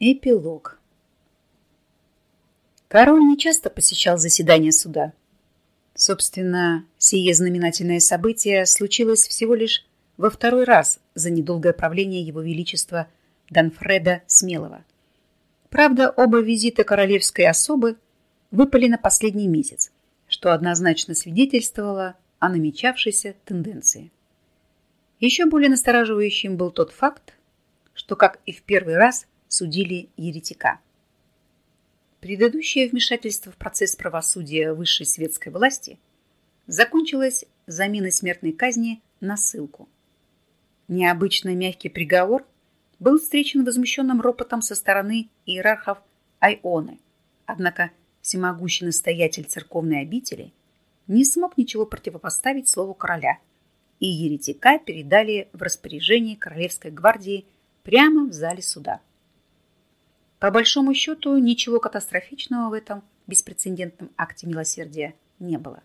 Эпилог. Король нечасто посещал заседания суда. Собственно, сие знаменательное событие случилось всего лишь во второй раз за недолгое правление его величества Данфреда Смелого. Правда, оба визита королевской особы выпали на последний месяц, что однозначно свидетельствовало о намечавшейся тенденции. Еще более настораживающим был тот факт, что, как и в первый раз, судили еретика. Предыдущее вмешательство в процесс правосудия высшей светской власти закончилось заменой смертной казни на ссылку. Необычно мягкий приговор был встречен возмущенным ропотом со стороны иерархов Айоны, однако всемогущий настоятель церковной обители не смог ничего противопоставить слову короля, и еретика передали в распоряжение Королевской гвардии прямо в зале суда. По большому счету, ничего катастрофичного в этом беспрецедентном акте милосердия не было.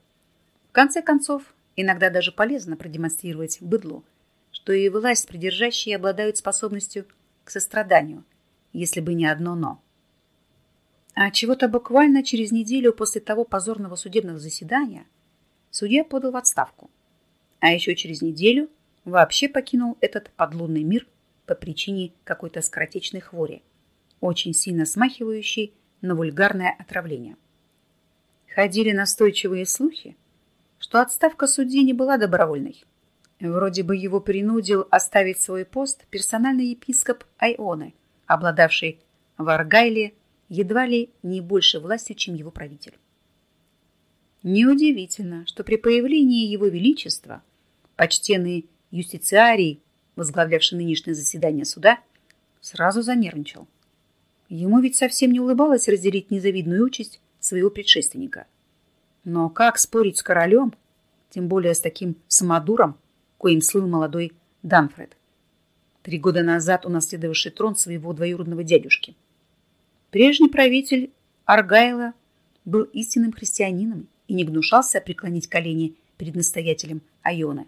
В конце концов, иногда даже полезно продемонстрировать быдлу, что и власть придержащие обладают способностью к состраданию, если бы не одно «но». А чего-то буквально через неделю после того позорного судебного заседания судья подал в отставку. А еще через неделю вообще покинул этот подлунный мир по причине какой-то скоротечной хвори очень сильно смахивающий на вульгарное отравление. Ходили настойчивые слухи, что отставка судьи не была добровольной. Вроде бы его принудил оставить свой пост персональный епископ Айоны, обладавший в Аргайле едва ли не больше властью, чем его правитель. Неудивительно, что при появлении его величества почтенный юстициарий, возглавлявший нынешнее заседание суда, сразу занервничал. Ему ведь совсем не улыбалось разделить незавидную участь своего предшественника. Но как спорить с королем, тем более с таким самодуром, коим слыл молодой Данфред, три года назад унаследовавший трон своего двоюродного дядюшки. Прежний правитель Аргайла был истинным христианином и не гнушался преклонить колени перед настоятелем Айона.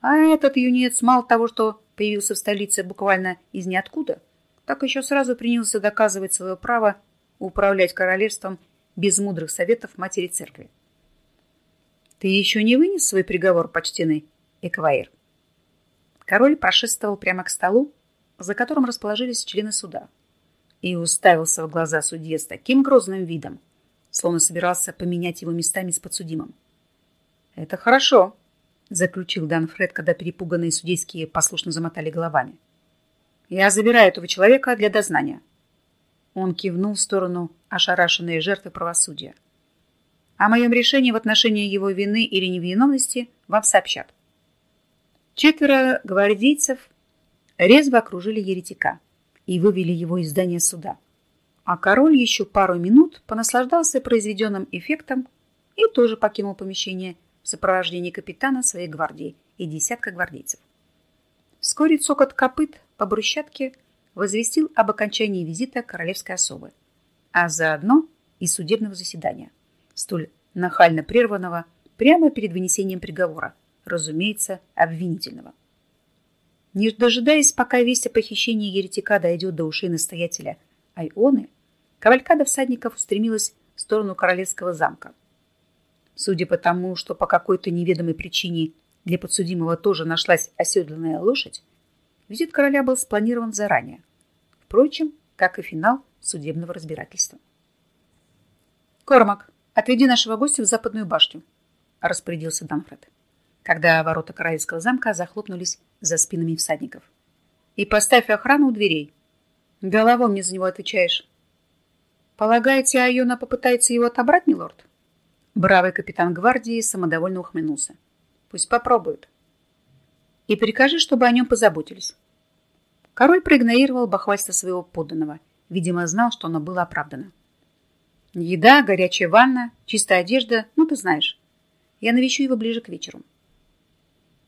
А этот юнец мало того, что появился в столице буквально из ниоткуда – так еще сразу принялся доказывать свое право управлять королевством без мудрых советов матери церкви. «Ты еще не вынес свой приговор, почтенный Эквайр?» Король прошествовал прямо к столу, за которым расположились члены суда, и уставился в глаза судье с таким грозным видом, словно собирался поменять его местами с подсудимым. «Это хорошо», — заключил Дан Фред, когда перепуганные судейские послушно замотали головами. Я забираю этого человека для дознания. Он кивнул в сторону ошарашенной жертвы правосудия. О моем решении в отношении его вины или невиновности вам сообщат. Четверо гвардейцев резво окружили еретика и вывели его из здания суда. А король еще пару минут понаслаждался произведенным эффектом и тоже покинул помещение в сопровождении капитана своей гвардии и десятка гвардейцев. Вскоре цокот копыт по брусчатке возвестил об окончании визита королевской особы, а заодно и судебного заседания, столь нахально прерванного прямо перед вынесением приговора, разумеется, обвинительного. Не дожидаясь, пока весть о похищении еретика дойдет до ушей настоятеля Айоны, кавалькада всадников устремилась в сторону королевского замка. Судя по тому, что по какой-то неведомой причине для подсудимого тоже нашлась оседланная лошадь, Визит короля был спланирован заранее. Впрочем, как и финал судебного разбирательства. «Кормак, отведи нашего гостя в западную башню», – распорядился Дамфред, когда ворота королевского замка захлопнулись за спинами всадников. «И поставь охрану у дверей. Головой мне за него отвечаешь». «Полагаете, Айона попытается его отобрать, милорд?» Бравый капитан гвардии самодовольно ухмыльнулся. «Пусть попробуют» и прикажи, чтобы о нем позаботились. Король проигнорировал бахвальство своего подданного. Видимо, знал, что оно было оправдано. Еда, горячая ванна, чистая одежда, ну, ты знаешь. Я навещу его ближе к вечеру.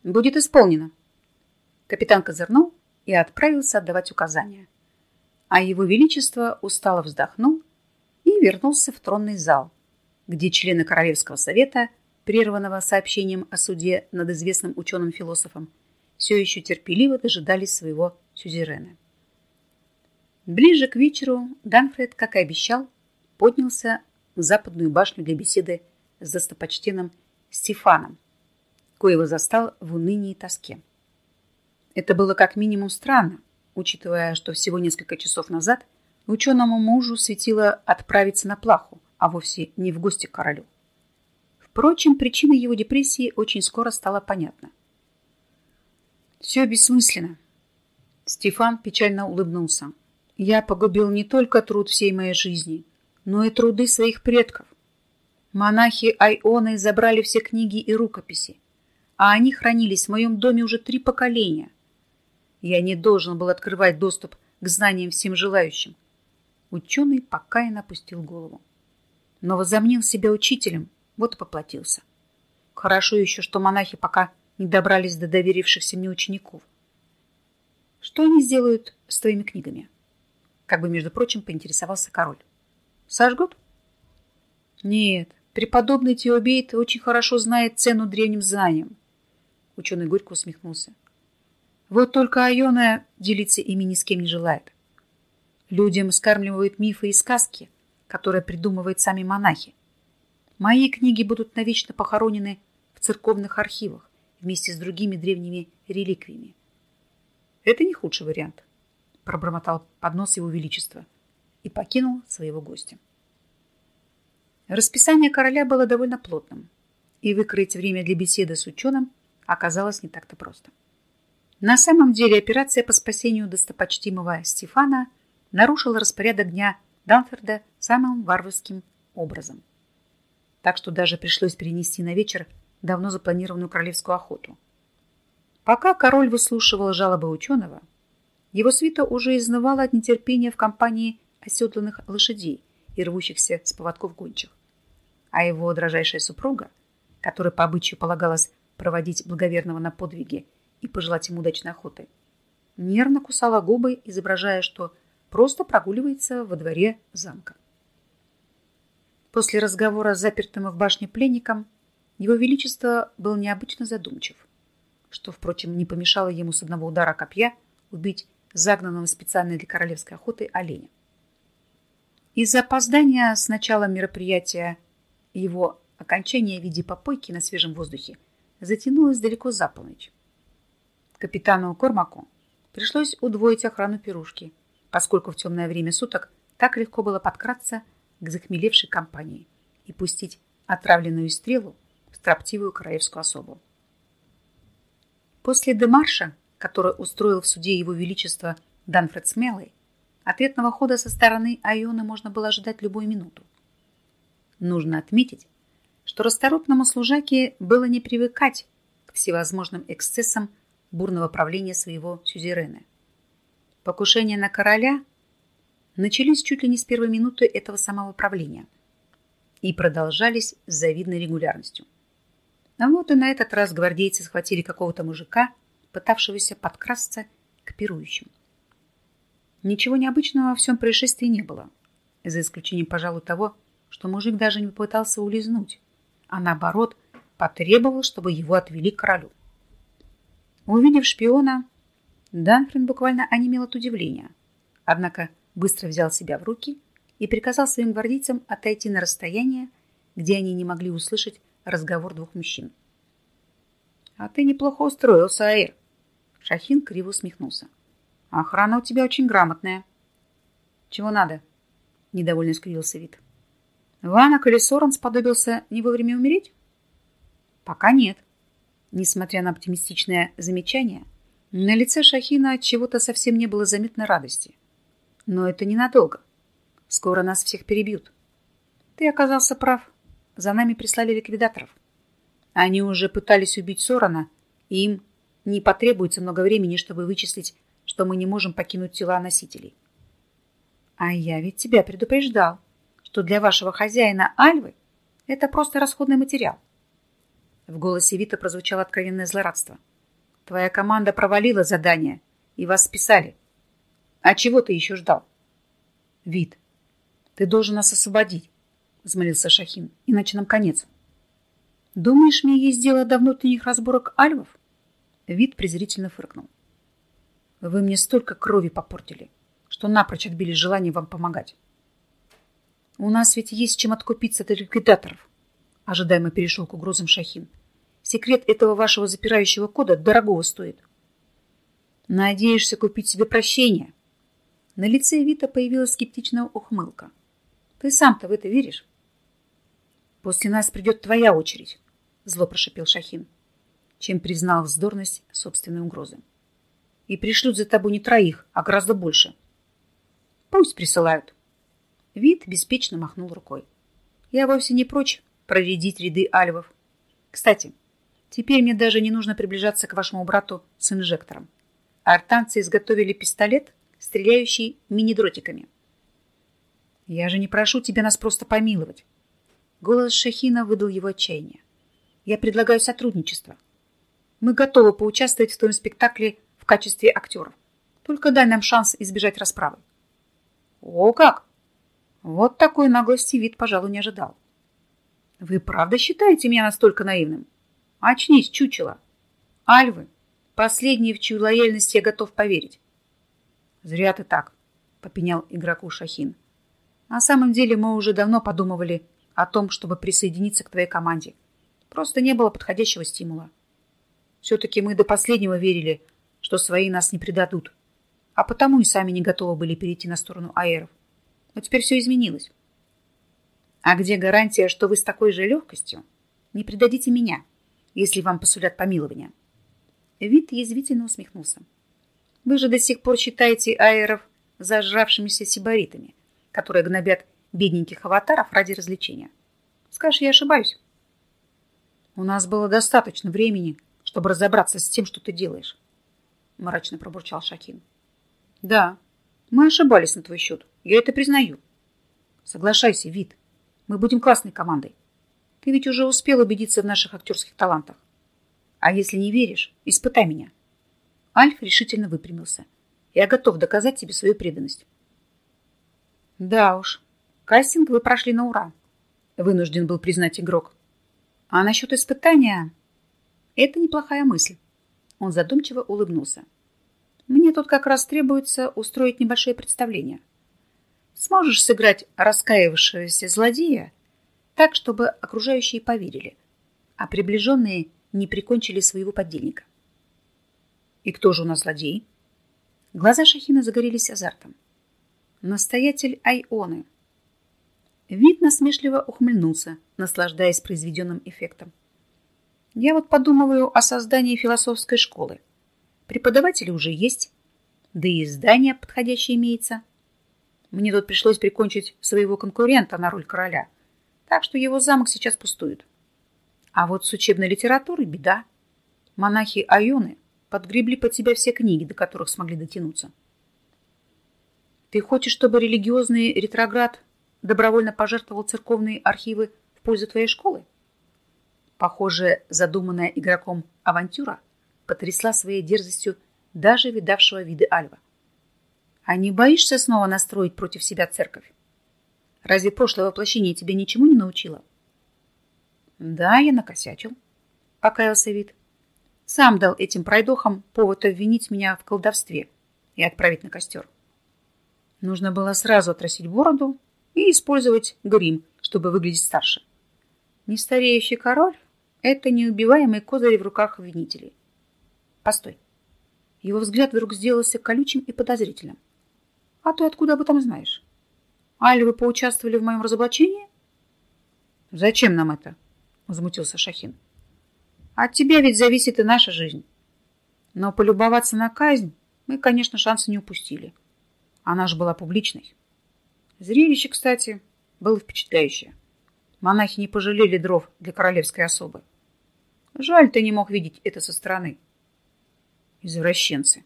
Будет исполнено. Капитан козырнул и отправился отдавать указания. А его величество устало вздохнул и вернулся в тронный зал, где члены Королевского совета, прерванного сообщением о суде над известным ученым-философом, все еще терпеливо дожидались своего сюзерена. Ближе к вечеру Данфред, как и обещал, поднялся в западную башню для беседы с достопочтенным Стефаном, коего застал в унынии и тоске. Это было как минимум странно, учитывая, что всего несколько часов назад ученому мужу светило отправиться на плаху, а вовсе не в гости к королю. Впрочем, причина его депрессии очень скоро стала понятна. «Все бессмысленно». Стефан печально улыбнулся. Я погубил не только труд всей моей жизни, но и труды своих предков. Монахи Айоны забрали все книги и рукописи, а они хранились в моем доме уже три поколения. Я не должен был открывать доступ к знаниям всем желающим. Ученый покаянно опустил голову. Но возомнил себя учителем, вот и поплатился. Хорошо еще, что монахи пока не добрались до доверившихся мне учеников. Что они сделают с твоими книгами? Как бы, между прочим, поинтересовался король. Сожгут? Нет, преподобный Теобейт очень хорошо знает цену древним знаниям. Ученый горько усмехнулся. Вот только Айона делиться ими ни с кем не желает. Людям скармливают мифы и сказки, которые придумывают сами монахи. Мои книги будут навечно похоронены в церковных архивах вместе с другими древними реликвиями. Это не худший вариант пробормотал под его величества и покинул своего гостя. Расписание короля было довольно плотным, и выкроить время для беседы с ученым оказалось не так-то просто. На самом деле операция по спасению достопочтимого Стефана нарушила распорядок дня Данфорда самым варварским образом. Так что даже пришлось перенести на вечер давно запланированную королевскую охоту. Пока король выслушивал жалобы ученого, его свита уже изнывала от нетерпения в компании оседланных лошадей и рвущихся с поводков гончих. А его дрожайшая супруга, которой по обычаю полагалось проводить благоверного на подвиги и пожелать ему удачной охоты, нервно кусала губы, изображая, что просто прогуливается во дворе замка. После разговора с запертым в башне пленником его величество был необычно задумчив, что, впрочем, не помешало ему с одного удара копья убить загнанного специально для королевской охоты оленя. Из-за опоздания с начала мероприятия его окончания в виде попойки на свежем воздухе затянулось далеко за полночь. Капитану Кормаку пришлось удвоить охрану пирушки, поскольку в темное время суток так легко было подкраться к захмелевшей компании и пустить отравленную стрелу в строптивую королевскую особу. После демарша который устроил в суде его величество Данфред Смелый, ответного хода со стороны Айоны можно было ожидать любую минуту. Нужно отметить, что расторопному служаке было не привыкать к всевозможным эксцессам бурного правления своего сюзерена. Покушения на короля начались чуть ли не с первой минуты этого самого правления и продолжались с завидной регулярностью. А вот и на этот раз гвардейцы схватили какого-то мужика, пытавшегося подкрасться к пирующим. Ничего необычного во всем происшествии не было, за исключением, пожалуй, того, что мужик даже не попытался улизнуть, а наоборот потребовал, чтобы его отвели к королю. Увидев шпиона, Данфрин буквально онемел от удивления, однако быстро взял себя в руки и приказал своим гвардейцам отойти на расстояние, где они не могли услышать разговор двух мужчин. «А ты неплохо устроился, Аир», Шахин криво усмехнулся. Охрана у тебя очень грамотная. Чего надо? Недовольно скривился вид. Ванок или Соран сподобился не вовремя умереть? Пока нет. Несмотря на оптимистичное замечание, на лице Шахина чего-то совсем не было заметной радости. Но это ненадолго. Скоро нас всех перебьют. Ты оказался прав. За нами прислали ликвидаторов. Они уже пытались убить Сорана, и им не потребуется много времени, чтобы вычислить, что мы не можем покинуть тела носителей. А я ведь тебя предупреждал, что для вашего хозяина Альвы это просто расходный материал. В голосе Вита прозвучало откровенное злорадство. Твоя команда провалила задание, и вас списали. А чего ты еще ждал? Вит, ты должен нас освободить, взмолился Шахин, иначе нам конец. Думаешь, мне есть дело до внутренних разборок альвов? Вид презрительно фыркнул. Вы мне столько крови попортили, что напрочь отбили желание вам помогать. У нас ведь есть чем откупиться от ликвидаторов. Ожидаемо перешел к угрозам Шахин. Секрет этого вашего запирающего кода дорогого стоит. Надеешься купить себе прощение? На лице Вита появилась скептичная ухмылка. Ты сам-то в это веришь? После нас придет твоя очередь, зло прошипел Шахин, чем признал вздорность собственной угрозы. И пришлют за тобой не троих, а гораздо больше. Пусть присылают. Вид беспечно махнул рукой. Я вовсе не прочь проредить ряды альвов. Кстати, теперь мне даже не нужно приближаться к вашему брату с инжектором. Артанцы изготовили пистолет, стреляющий мини-дротиками. Я же не прошу тебя нас просто помиловать. Голос Шахина выдал его отчаяние. Я предлагаю сотрудничество. Мы готовы поучаствовать в твоем спектакле в качестве актеров. Только дай нам шанс избежать расправы. О, как! Вот такой наглости вид, пожалуй, не ожидал. Вы правда считаете меня настолько наивным? Очнись, чучело. Альвы, последние, в чью лояльность я готов поверить. Зря ты так, попенял игроку Шахин. На самом деле мы уже давно подумывали о том, чтобы присоединиться к твоей команде. Просто не было подходящего стимула. Все-таки мы до последнего верили, что свои нас не предадут, а потому и сами не готовы были перейти на сторону аэров. Но теперь все изменилось. А где гарантия, что вы с такой же легкостью не предадите меня, если вам посулят помилование? Вид язвительно усмехнулся. Вы же до сих пор считаете аэров зажравшимися сибаритами, которые гнобят бедненьких аватаров ради развлечения. Скажешь, я ошибаюсь? У нас было достаточно времени, чтобы разобраться с тем, что ты делаешь, мрачно пробурчал Шакин. Да, мы ошибались на твой счет. Я это признаю. Соглашайся, Вид. Мы будем классной командой. Ты ведь уже успел убедиться в наших актерских талантах. А если не веришь, испытай меня. Альф решительно выпрямился. Я готов доказать тебе свою преданность. Да уж, кастинг вы прошли на ура. Вынужден был признать игрок. А насчет испытания... Это неплохая мысль. Он задумчиво улыбнулся. Мне тут как раз требуется устроить небольшое представление. Сможешь сыграть раскаявшегося злодея так, чтобы окружающие поверили, а приближенные не прикончили своего подельника. И кто же у нас злодей? Глаза Шахина загорелись азартом. Настоятель Айоны. Вид насмешливо ухмыльнулся, наслаждаясь произведенным эффектом. Я вот подумываю о создании философской школы. Преподаватели уже есть, да и издание подходящее имеется. Мне тут пришлось прикончить своего конкурента на роль короля, так что его замок сейчас пустует. А вот с учебной литературой беда. Монахи Айоны подгребли под себя все книги, до которых смогли дотянуться. Ты хочешь, чтобы религиозный ретроград добровольно пожертвовал церковные архивы в пользу твоей школы? Похоже, задуманная игроком авантюра потрясла своей дерзостью даже видавшего виды Альва. А не боишься снова настроить против себя церковь? Разве прошлое воплощение тебя ничему не научило? Да, я накосячил, покаялся вид. Сам дал этим пройдохам повод обвинить меня в колдовстве и отправить на костер. Нужно было сразу отрастить бороду и использовать грим, чтобы выглядеть старше. Нестареющий король — это неубиваемый козырь в руках обвинителей. Постой. Его взгляд вдруг сделался колючим и подозрительным. А ты откуда об этом знаешь? Али, вы поучаствовали в моем разоблачении? Зачем нам это? Возмутился Шахин. От тебя ведь зависит и наша жизнь. Но полюбоваться на казнь мы, конечно, шанса не упустили. Она же была публичной. Зрелище, кстати, было впечатляющее. Монахи не пожалели дров для королевской особы. Жаль, ты не мог видеть это со стороны. Извращенцы.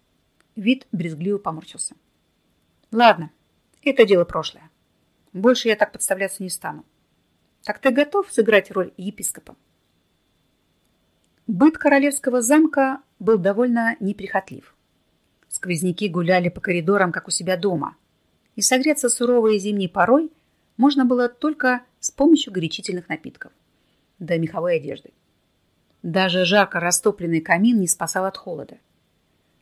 Вид брезгливо поморщился. Ладно, это дело прошлое. Больше я так подставляться не стану. Так ты готов сыграть роль епископа? Быт королевского замка был довольно неприхотлив. Сквозняки гуляли по коридорам, как у себя дома, и согреться суровой зимней порой можно было только с помощью горячительных напитков, да меховой одежды. Даже жарко растопленный камин не спасал от холода.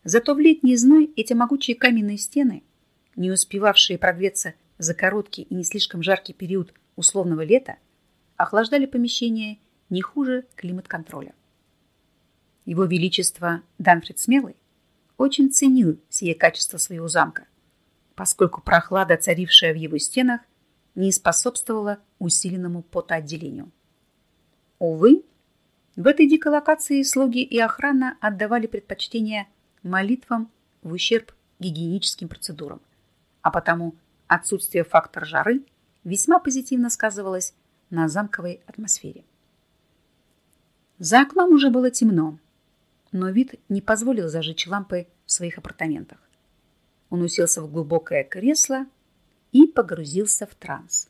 Зато в летний зной эти могучие каменные стены – не успевавшие прогреться за короткий и не слишком жаркий период условного лета, охлаждали помещение не хуже климат-контроля. Его Величество Данфрид Смелый очень ценил сие качество своего замка, поскольку прохлада, царившая в его стенах, не способствовала усиленному потоотделению. Увы, в этой дикой локации слуги и охрана отдавали предпочтение молитвам в ущерб гигиеническим процедурам, а потому отсутствие фактора жары весьма позитивно сказывалось на замковой атмосфере. За окном уже было темно, но вид не позволил зажечь лампы в своих апартаментах. Он уселся в глубокое кресло и погрузился в транс.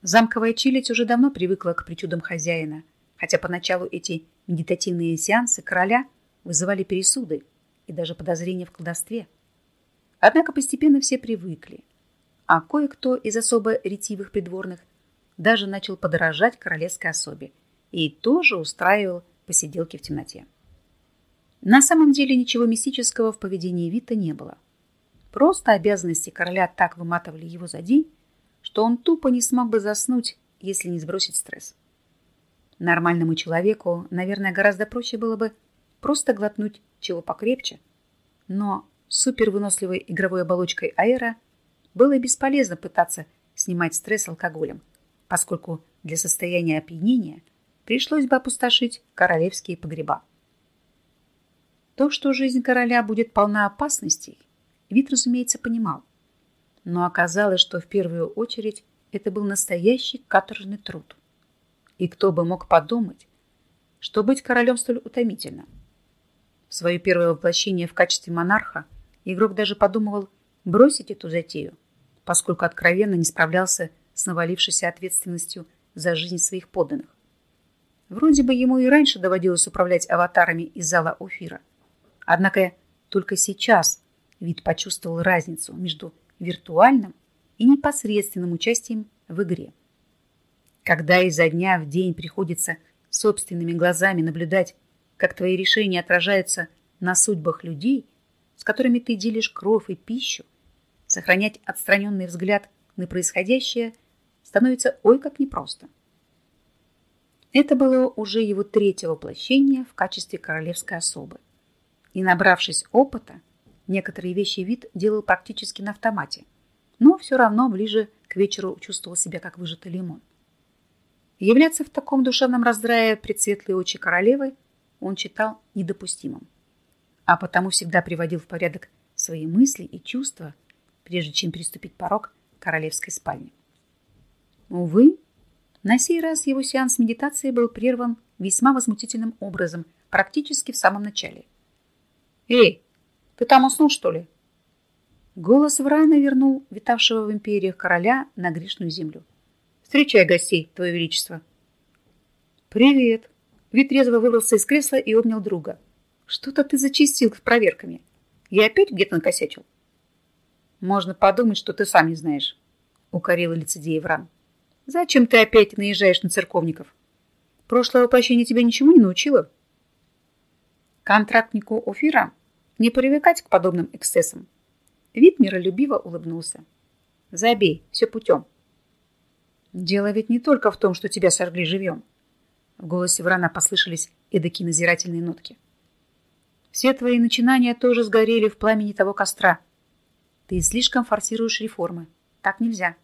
Замковая челядь уже давно привыкла к причудам хозяина, хотя поначалу эти медитативные сеансы короля вызывали пересуды и даже подозрения в колдовстве. Однако постепенно все привыкли, а кое-кто из особо ретивых придворных даже начал подорожать королевской особе и тоже устраивал посиделки в темноте. На самом деле ничего мистического в поведении Вита не было. Просто обязанности короля так выматывали его за день, что он тупо не смог бы заснуть, если не сбросить стресс. Нормальному человеку, наверное, гораздо проще было бы просто глотнуть чего покрепче, но супервыносливой игровой оболочкой аэра было бесполезно пытаться снимать стресс алкоголем, поскольку для состояния опьянения пришлось бы опустошить королевские погреба. То, что жизнь короля будет полна опасностей, вид, разумеется, понимал. Но оказалось, что в первую очередь это был настоящий каторжный труд. И кто бы мог подумать, что быть королем столь утомительно. В свое первое воплощение в качестве монарха игрок даже подумывал бросить эту затею, поскольку откровенно не справлялся с навалившейся ответственностью за жизнь своих подданных. Вроде бы ему и раньше доводилось управлять аватарами из зала Офира – Однако только сейчас вид почувствовал разницу между виртуальным и непосредственным участием в игре. Когда изо дня в день приходится собственными глазами наблюдать, как твои решения отражаются на судьбах людей, с которыми ты делишь кровь и пищу, сохранять отстраненный взгляд на происходящее становится ой как непросто. Это было уже его третье воплощение в качестве королевской особы и, набравшись опыта, некоторые вещи вид делал практически на автомате, но все равно ближе к вечеру чувствовал себя как выжатый лимон. Являться в таком душевном раздрае пред светлые очи королевы он считал недопустимым, а потому всегда приводил в порядок свои мысли и чувства, прежде чем переступить порог королевской спальни. Увы, на сей раз его сеанс медитации был прерван весьма возмутительным образом практически в самом начале – «Эй, ты там уснул, что ли?» Голос Врана вернул витавшего в империях короля на грешную землю. «Встречай гостей, твое величество!» «Привет!» Вит резво выбрался из кресла и обнял друга. «Что-то ты зачистил с проверками. Я опять где-то накосячил?» «Можно подумать, что ты сам не знаешь», — укорил лицедей Вран. «Зачем ты опять наезжаешь на церковников? Прошлое воплощение тебя ничему не научило?» Контрактнику Офира не привыкать к подобным эксцессам. Вид миролюбиво улыбнулся. Забей, все путем. Дело ведь не только в том, что тебя сожгли живьем. В голосе Врана послышались эдакие назирательные нотки. Все твои начинания тоже сгорели в пламени того костра. Ты слишком форсируешь реформы. Так нельзя.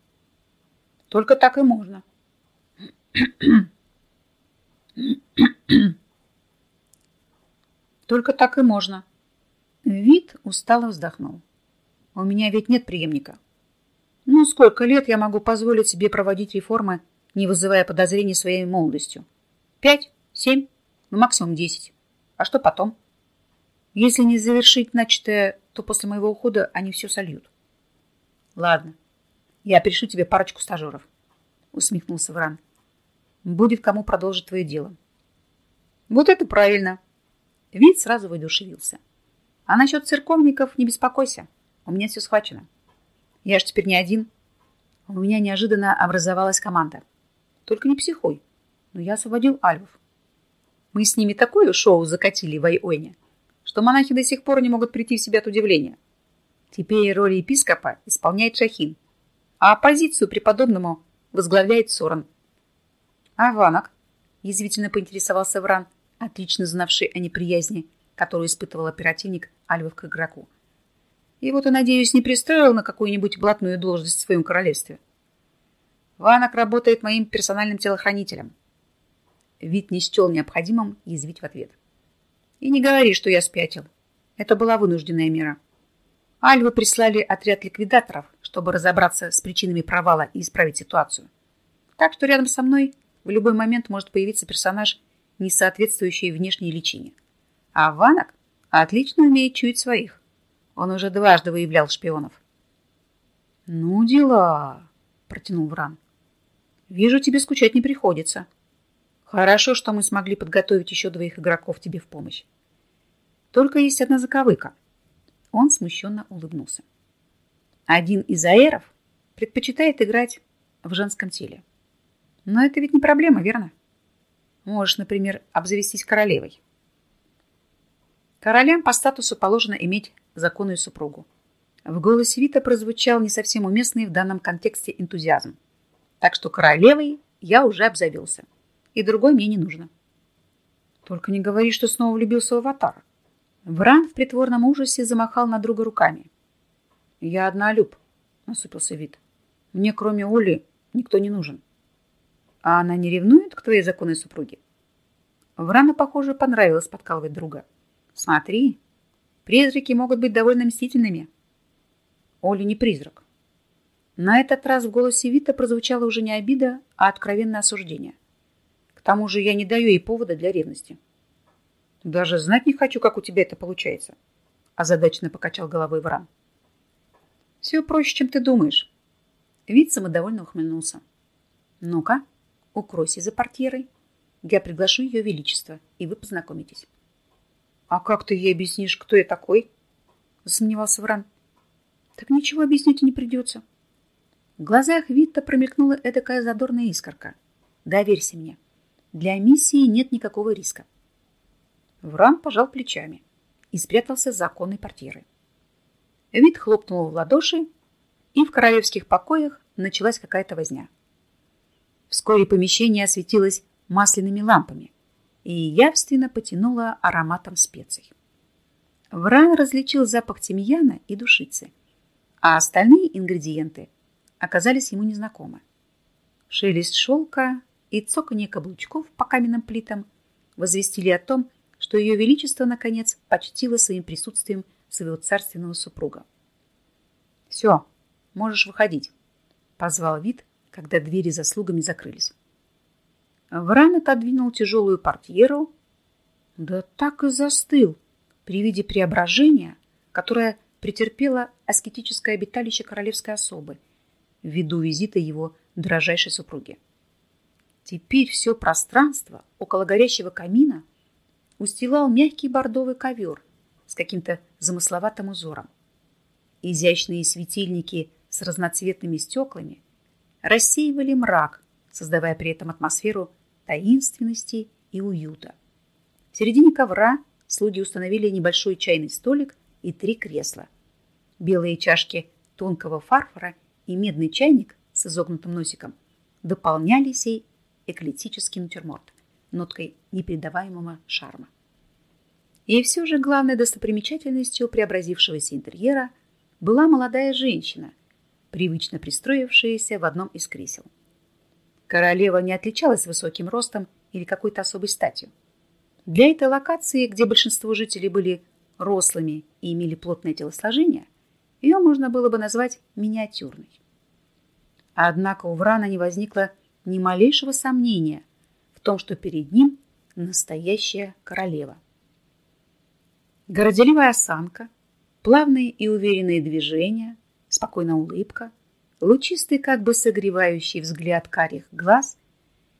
Только так и можно. Только так и можно. Вид устало вздохнул. У меня ведь нет преемника. Ну, сколько лет я могу позволить себе проводить реформы, не вызывая подозрений своей молодостью? Пять? Семь? Ну, максимум десять. А что потом? Если не завершить начатое, то после моего ухода они все сольют. Ладно, я пришлю тебе парочку стажеров, усмехнулся Вран. Будет кому продолжить твое дело. Вот это правильно, Вид сразу воодушевился. А насчет церковников не беспокойся. У меня все схвачено. Я ж теперь не один. У меня неожиданно образовалась команда. Только не психуй. Но я освободил альвов. Мы с ними такое шоу закатили в Айоне, что монахи до сих пор не могут прийти в себя от удивления. Теперь роль епископа исполняет Шахин, а оппозицию преподобному возглавляет Соран. А Ванок, язвительно поинтересовался Вран, отлично знавший о неприязни, которую испытывал оперативник Альвов к игроку. Его ты, надеюсь, не пристроил на какую-нибудь блатную должность в своем королевстве. Ванок работает моим персональным телохранителем. Вид не счел необходимым язвить в ответ. И не говори, что я спятил. Это была вынужденная мера. Альвы прислали отряд ликвидаторов, чтобы разобраться с причинами провала и исправить ситуацию. Так что рядом со мной в любой момент может появиться персонаж, не соответствующий внешней личине. А Ванок отлично умеет чуять своих. Он уже дважды выявлял шпионов. «Ну, дела!» — протянул Вран. «Вижу, тебе скучать не приходится. Хорошо, что мы смогли подготовить еще двоих игроков тебе в помощь. Только есть одна заковыка». Он смущенно улыбнулся. Один из аэров предпочитает играть в женском теле. Но это ведь не проблема, верно? Можешь, например, обзавестись королевой. Королям по статусу положено иметь законную супругу. В голосе Вита прозвучал не совсем уместный в данном контексте энтузиазм. Так что королевой я уже обзавелся. И другой мне не нужно. Только не говори, что снова влюбился в аватар. Вран в притворном ужасе замахал на друга руками. Я однолюб, насупился Вит. Мне, кроме Оли, никто не нужен. А она не ревнует к твоей законной супруге? Врану, похоже, понравилось подкалывать друга. Смотри, призраки могут быть довольно мстительными. Оля не призрак. На этот раз в голосе Вита прозвучала уже не обида, а откровенное осуждение. К тому же я не даю ей повода для ревности. Даже знать не хочу, как у тебя это получается. Озадаченно покачал головой Вран. Все проще, чем ты думаешь. Вит самодовольно ухмыльнулся. Ну-ка, укройся за портьерой. Я приглашу ее величество, и вы познакомитесь. «А как ты ей объяснишь, кто я такой?» — засомневался Вран. «Так ничего объяснять и не придется». В глазах Витта промелькнула эдакая задорная искорка. «Доверься мне. Для миссии нет никакого риска». Вран пожал плечами и спрятался за оконной портьерой. Вит хлопнул в ладоши, и в королевских покоях началась какая-то возня. Вскоре помещение осветилось масляными лампами – и явственно потянуло ароматом специй. Вран различил запах тимьяна и душицы, а остальные ингредиенты оказались ему незнакомы. Шелест шелка и цоканье каблучков по каменным плитам возвестили о том, что ее величество, наконец, почтило своим присутствием своего царственного супруга. «Все, можешь выходить», — позвал вид, когда двери за слугами закрылись. Вран отодвинул тяжелую портьеру, да так и застыл при виде преображения, которое претерпело аскетическое обиталище королевской особы ввиду визита его дрожайшей супруги. Теперь все пространство около горящего камина устилал мягкий бордовый ковер с каким-то замысловатым узором. Изящные светильники с разноцветными стеклами рассеивали мрак, создавая при этом атмосферу таинственности и уюта. В середине ковра слуги установили небольшой чайный столик и три кресла. Белые чашки тонкого фарфора и медный чайник с изогнутым носиком дополняли сей эклетический натюрморт ноткой непередаваемого шарма. И все же главной достопримечательностью преобразившегося интерьера была молодая женщина, привычно пристроившаяся в одном из кресел. Королева не отличалась высоким ростом или какой-то особой статью. Для этой локации, где большинство жителей были рослыми и имели плотное телосложение, ее можно было бы назвать миниатюрной. Однако у Врана не возникло ни малейшего сомнения в том, что перед ним настоящая королева. Горделивая осанка, плавные и уверенные движения, спокойная улыбка, лучистый, как бы согревающий взгляд карих глаз,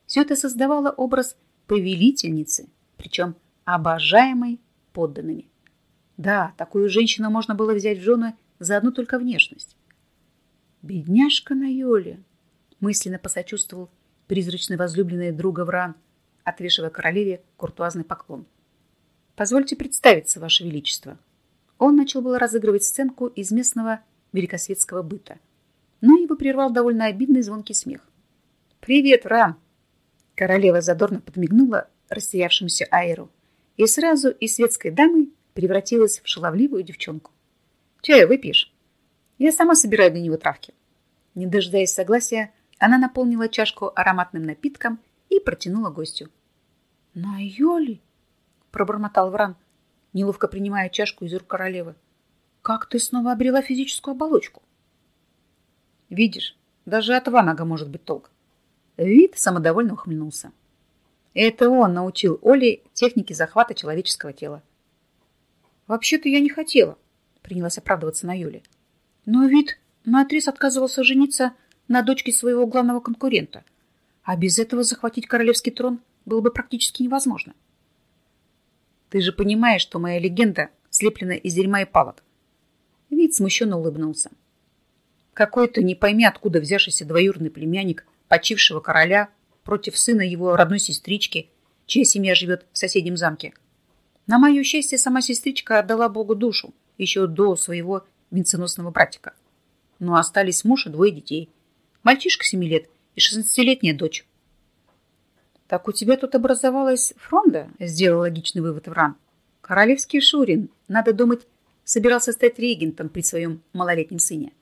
все это создавало образ повелительницы, причем обожаемой подданными. Да, такую женщину можно было взять в жены за одну только внешность. «Бедняжка Найоли!» мысленно посочувствовал призрачный возлюбленный друга Вран, отвешивая королеве куртуазный поклон. «Позвольте представиться, Ваше Величество. Он начал было разыгрывать сценку из местного великосветского быта, но его прервал довольно обидный звонкий смех. «Привет, Рам!» Королева задорно подмигнула растерявшемуся Айру и сразу из светской дамы превратилась в шаловливую девчонку. «Чаю выпьешь?» «Я сама собираю для него травки». Не дожидаясь согласия, она наполнила чашку ароматным напитком и протянула гостю. «На Йоли?» — пробормотал Вран, неловко принимая чашку из рук королевы. «Как ты снова обрела физическую оболочку?» «Видишь, даже от Ванага может быть толк». Вид самодовольно ухмыльнулся. Это он научил Оли технике захвата человеческого тела. «Вообще-то я не хотела», — принялась оправдываться на Юле. «Но вид наотрез отказывался жениться на дочке своего главного конкурента, а без этого захватить королевский трон было бы практически невозможно». «Ты же понимаешь, что моя легенда слеплена из дерьма и палок». Вид смущенно улыбнулся. Какой-то не пойми откуда взявшийся двоюродный племянник почившего короля против сына его родной сестрички, чья семья живет в соседнем замке. На мое счастье, сама сестричка отдала Богу душу еще до своего венценосного братика. Но остались муж и двое детей. Мальчишка семи лет и шестнадцатилетняя дочь. «Так у тебя тут образовалась фронда?» — сделал логичный вывод Вран. «Королевский Шурин, надо думать, собирался стать регентом при своем малолетнем сыне».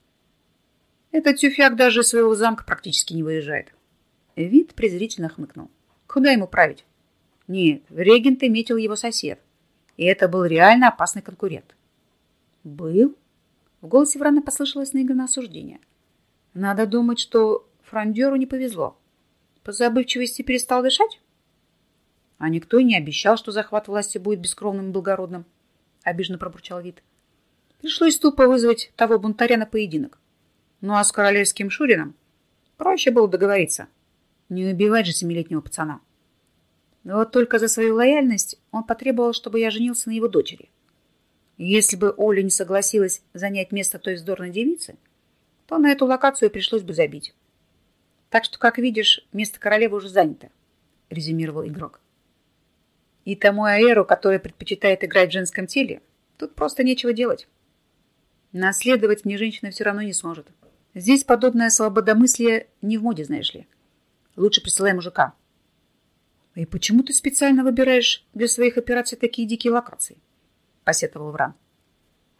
Этот тюфяк даже из своего замка практически не выезжает. Вид презрительно хмыкнул. Куда ему править? Нет, в регенты метил его сосед. И это был реально опасный конкурент. Был? В голосе Врана послышалось наигранное осуждение. Надо думать, что фрондеру не повезло. По забывчивости перестал дышать? А никто и не обещал, что захват власти будет бескровным и благородным. Обиженно пробурчал вид. Пришлось тупо вызвать того бунтаря на поединок. Ну а с королевским Шурином проще было договориться. Не убивать же семилетнего пацана. Но вот только за свою лояльность он потребовал, чтобы я женился на его дочери. Если бы Оля не согласилась занять место той вздорной девицы, то на эту локацию пришлось бы забить. Так что, как видишь, место королевы уже занято, резюмировал игрок. И тому Аэру, который предпочитает играть в женском теле, тут просто нечего делать. Наследовать мне женщина все равно не сможет. Здесь подобное свободомыслие не в моде, знаешь ли. Лучше присылай мужика. И почему ты специально выбираешь для своих операций такие дикие локации? Посетовал Вран.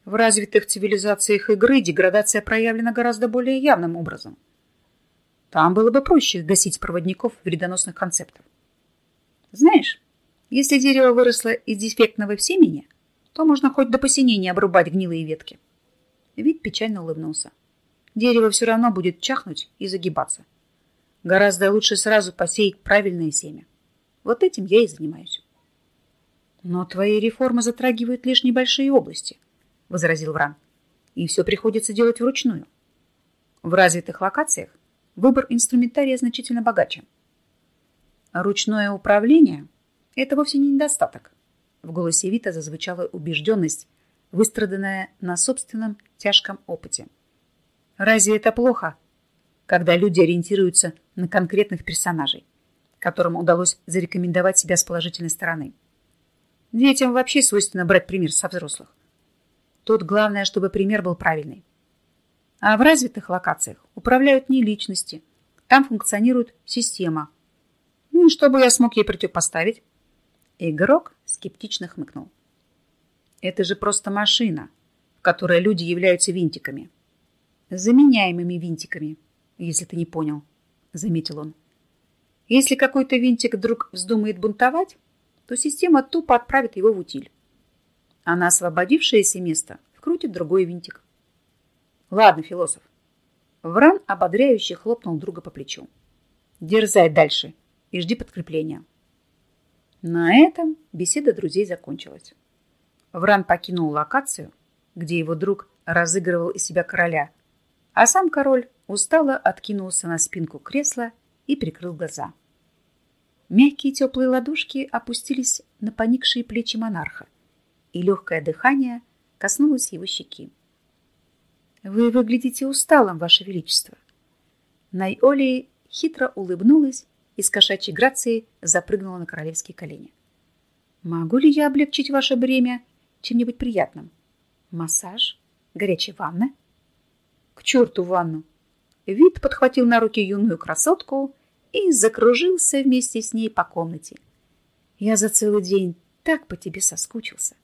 В развитых цивилизациях игры деградация проявлена гораздо более явным образом. Там было бы проще гасить проводников вредоносных концептов. Знаешь, если дерево выросло из дефектного семени, то можно хоть до посинения обрубать гнилые ветки. Вид печально улыбнулся. Дерево все равно будет чахнуть и загибаться. Гораздо лучше сразу посеять правильное семя. Вот этим я и занимаюсь. Но твои реформы затрагивают лишь небольшие области, возразил Вран. И все приходится делать вручную. В развитых локациях выбор инструментария значительно богаче. Ручное управление – это вовсе не недостаток. В голосе Вита зазвучала убежденность, выстраданная на собственном тяжком опыте. Разве это плохо, когда люди ориентируются на конкретных персонажей, которым удалось зарекомендовать себя с положительной стороны. Детям вообще свойственно брать пример со взрослых. Тут главное, чтобы пример был правильный. А в развитых локациях управляют не личности. Там функционирует система. Ну и чтобы я смог ей противопоставить? Игрок скептично хмыкнул. Это же просто машина, в которой люди являются винтиками. Заменяемыми винтиками если ты не понял, — заметил он. Если какой-то винтик вдруг вздумает бунтовать, то система тупо отправит его в утиль. А на освободившееся место вкрутит другой винтик. Ладно, философ. Вран ободряюще хлопнул друга по плечу. Дерзай дальше и жди подкрепления. На этом беседа друзей закончилась. Вран покинул локацию, где его друг разыгрывал из себя короля, а сам король устало откинулся на спинку кресла и прикрыл глаза. Мягкие теплые ладошки опустились на поникшие плечи монарха, и легкое дыхание коснулось его щеки. «Вы выглядите усталым, Ваше Величество!» Найоли хитро улыбнулась и с кошачьей грацией запрыгнула на королевские колени. «Могу ли я облегчить ваше бремя чем-нибудь приятным?» Массаж? Горячая ванна? К черту ванну! Вид подхватил на руки юную красотку и закружился вместе с ней по комнате. Я за целый день так по тебе соскучился.